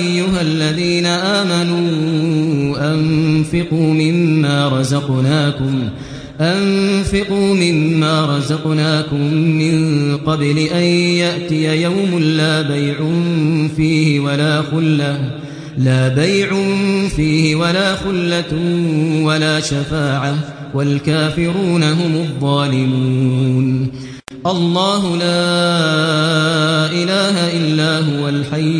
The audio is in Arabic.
أيها الذين آمنوا أنفقوا مما رزقناكم أنفقوا مما رزقناكم من قبل أن يأتي يوم لا بيع فيه ولا خلة لا بيع فيه ولا خلة ولا شفاعة والكافرون هم الظالمون. الله لا إله إلا هو الحي